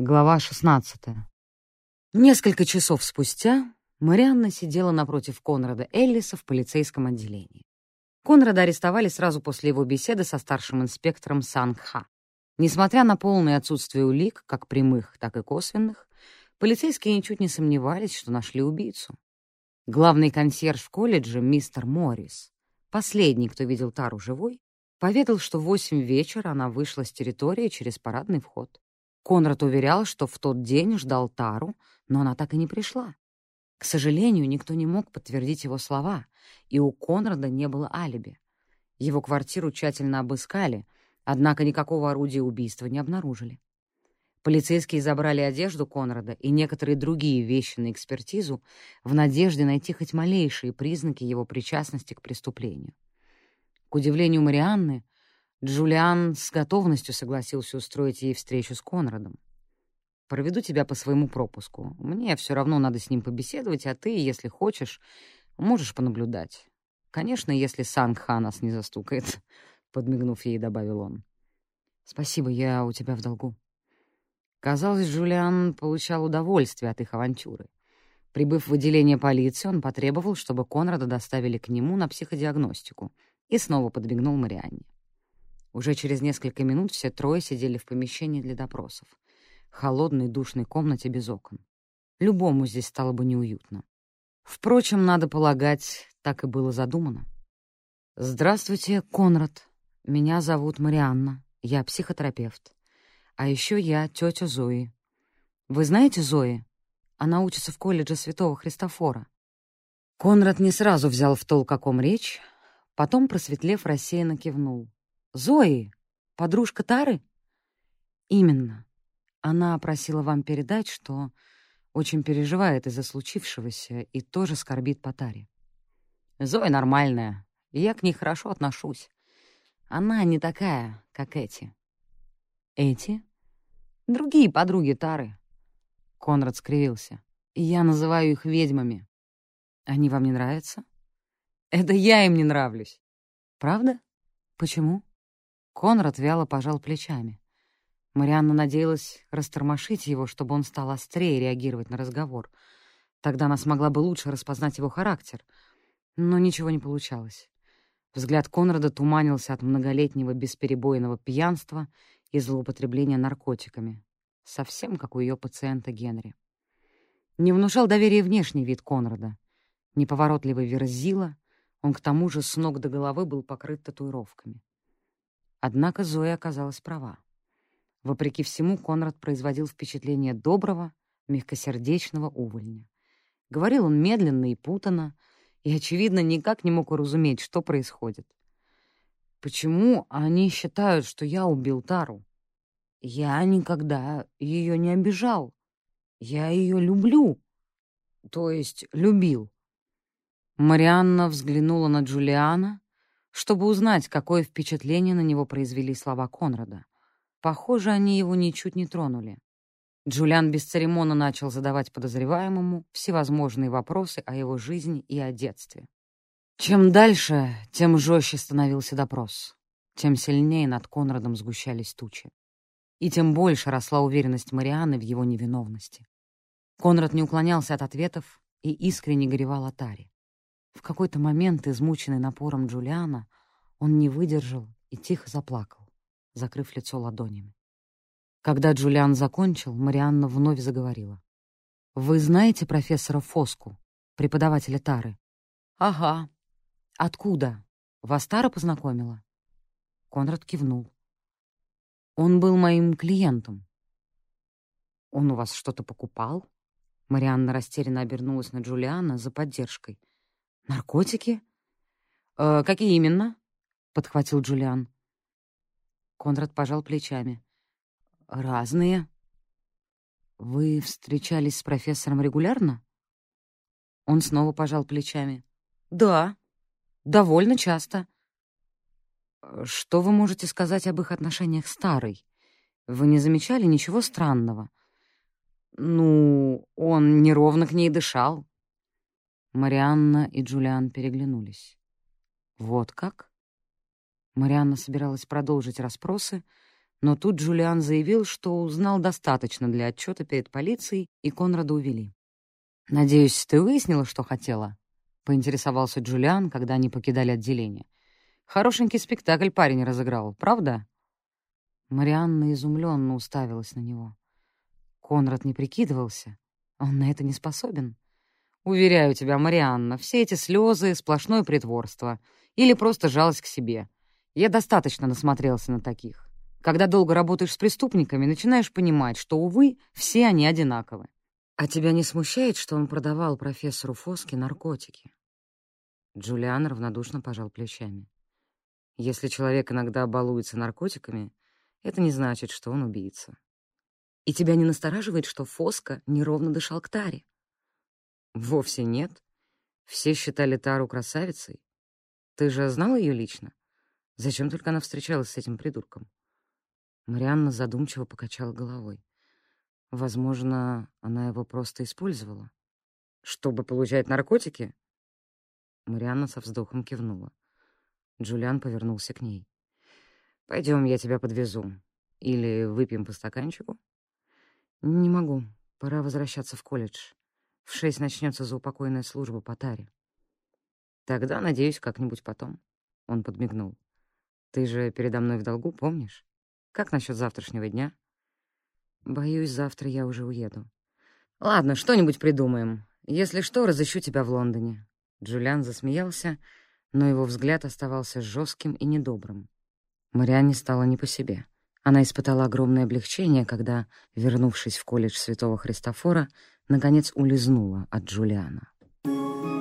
Глава 16. Несколько часов спустя Марианна сидела напротив Конрада Эллиса в полицейском отделении. Конрада арестовали сразу после его беседы со старшим инспектором Сангха. Несмотря на полное отсутствие улик, как прямых, так и косвенных, полицейские ничуть не сомневались, что нашли убийцу. Главный консьерж в колледже, мистер Моррис, последний, кто видел Тару живой, поведал, что в восемь вечера она вышла с территории через парадный вход. Конрад уверял, что в тот день ждал Тару, но она так и не пришла. К сожалению, никто не мог подтвердить его слова, и у Конрада не было алиби. Его квартиру тщательно обыскали, однако никакого орудия убийства не обнаружили. Полицейские забрали одежду Конрада и некоторые другие вещи на экспертизу в надежде найти хоть малейшие признаки его причастности к преступлению. К удивлению Марианны, Джулиан с готовностью согласился устроить ей встречу с Конрадом. «Проведу тебя по своему пропуску. Мне все равно надо с ним побеседовать, а ты, если хочешь, можешь понаблюдать. Конечно, если Сангха нас не застукает», — подмигнув ей, добавил он. «Спасибо, я у тебя в долгу». Казалось, Джулиан получал удовольствие от их авантюры. Прибыв в отделение полиции, он потребовал, чтобы Конрада доставили к нему на психодиагностику, и снова подмигнул Марианне. Уже через несколько минут все трое сидели в помещении для допросов. Холодной душной комнате без окон. Любому здесь стало бы неуютно. Впрочем, надо полагать, так и было задумано. «Здравствуйте, Конрад. Меня зовут Марианна. Я психотерапевт. А еще я тетя Зои. Вы знаете Зои? Она учится в колледже Святого Христофора». Конрад не сразу взял в толк, о ком речь, потом, просветлев, рассеянно кивнул. Зои, подружка Тары? Именно. Она просила вам передать, что очень переживает из-за случившегося и тоже скорбит по Таре. Зоя нормальная, и я к ней хорошо отношусь. Она не такая, как эти. Эти? Другие подруги Тары. Конрад скривился. Я называю их ведьмами. Они вам не нравятся? Это я им не нравлюсь. Правда? Почему? Конрад вяло пожал плечами. Марианна надеялась растормошить его, чтобы он стал острее реагировать на разговор. Тогда она смогла бы лучше распознать его характер. Но ничего не получалось. Взгляд Конрада туманился от многолетнего бесперебойного пьянства и злоупотребления наркотиками. Совсем как у ее пациента Генри. Не внушал доверия внешний вид Конрада. Неповоротливый верзила, он к тому же с ног до головы был покрыт татуировками. Однако Зоя оказалась права. Вопреки всему, Конрад производил впечатление доброго, мягкосердечного увольня. Говорил он медленно и путанно, и, очевидно, никак не мог уразуметь, что происходит. «Почему они считают, что я убил Тару? Я никогда ее не обижал. Я ее люблю. То есть любил». Марианна взглянула на Джулиана, чтобы узнать, какое впечатление на него произвели слова Конрада. Похоже, они его ничуть не тронули. Джулиан бесцеремонно начал задавать подозреваемому всевозможные вопросы о его жизни и о детстве. Чем дальше, тем жестче становился допрос, тем сильнее над Конрадом сгущались тучи. И тем больше росла уверенность Марианы в его невиновности. Конрад не уклонялся от ответов и искренне горевал о Таре. В какой-то момент, измученный напором Джулиана, он не выдержал и тихо заплакал, закрыв лицо ладонями. Когда Джулиан закончил, Марианна вновь заговорила. «Вы знаете профессора Фоску, преподавателя Тары?» «Ага. Откуда? Вас Тара познакомила?» Конрад кивнул. «Он был моим клиентом». «Он у вас что-то покупал?» Марианна растерянно обернулась на Джулиана за поддержкой — «Наркотики? Э, какие именно?» — подхватил Джулиан. Конрад пожал плечами. «Разные. Вы встречались с профессором регулярно?» Он снова пожал плечами. «Да, довольно часто». «Что вы можете сказать об их отношениях с Тарой? Вы не замечали ничего странного?» «Ну, он неровно к ней дышал. Марианна и Джулиан переглянулись. «Вот как?» Марианна собиралась продолжить расспросы, Но тут Джулиан заявил, что узнал достаточно для отчета перед полицией, и Конрада увели. «Надеюсь, ты выяснила, что хотела?» — поинтересовался Джулиан, когда они покидали отделение. «Хорошенький спектакль парень разыграл, правда?» Марианна изумленно уставилась на него. Конрад не прикидывался. Он на это не способен. Уверяю тебя, Марианна, все эти слезы — сплошное притворство. Или просто жалость к себе. Я достаточно насмотрелся на таких. Когда долго работаешь с преступниками, начинаешь понимать, что, увы, все они одинаковы. «А тебя не смущает, что он продавал профессору Фоске наркотики?» Джулиан равнодушно пожал плечами. «Если человек иногда балуется наркотиками, это не значит, что он убийца. И тебя не настораживает, что Фоска неровно дышал к Таре?» «Вовсе нет. Все считали Тару красавицей. Ты же знал ее лично? Зачем только она встречалась с этим придурком?» Марианна задумчиво покачала головой. Возможно, она его просто использовала. Чтобы получать наркотики? Марианна со вздохом кивнула. Джулиан повернулся к ней. Пойдем, я тебя подвезу. Или выпьем по стаканчику? Не могу. Пора возвращаться в колледж. В шесть начнется заупокойная служба по таре. Тогда, надеюсь, как-нибудь потом. Он подмигнул. Ты же передо мной в долгу, помнишь? Как насчет завтрашнего дня? Боюсь, завтра я уже уеду. Ладно, что-нибудь придумаем. Если что, разыщу тебя в Лондоне. Джулиан засмеялся, но его взгляд оставался жестким и недобрым. Марианне стало не по себе. Она испытала огромное облегчение, когда, вернувшись в колледж Святого Христофора, наконец улизнула от Джулиана. Thank.